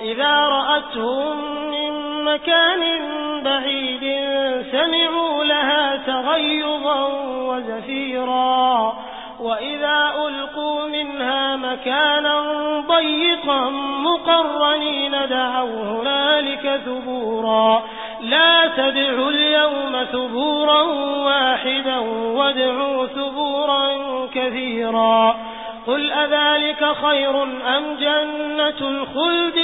إذا رأتهم من مكان بعيد سمعوا لها تغيظا وزفيرا. وإذا ألقوا منها مكانا ضيقا مقرنين دعوا هنالك ثبورا. لا تدعوا اليوم ثبورا واحدا وادعوا ثبورا كثيرا. قل أذلك خير أم جنة الخلد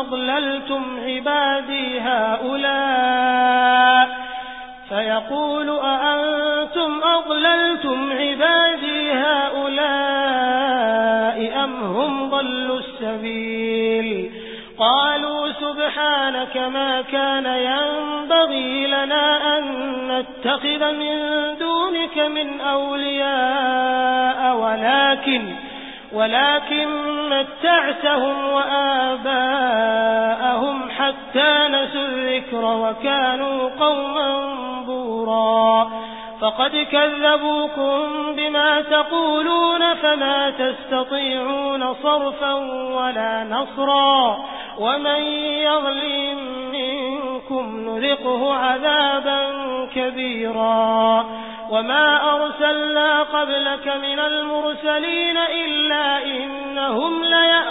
أضللتم عبادي هؤلاء فيقول أأنتم أضللتم عبادي هؤلاء أم هم ضلوا السبيل قالوا سبحانك ما كان ينبغي لنا أن نتخذ من دونك من أولياء ولكن ولكن متعتهم وآباءهم نسوا الذكر وكانوا قوما بورا. فقد كذبوكم بما تقولون فما تستطيعون صرفا ولا نصرا. ومن يظلم منكم نذقه عذابا كبيرا. وما أرسلنا قبلك من المرسلين إلا إنهم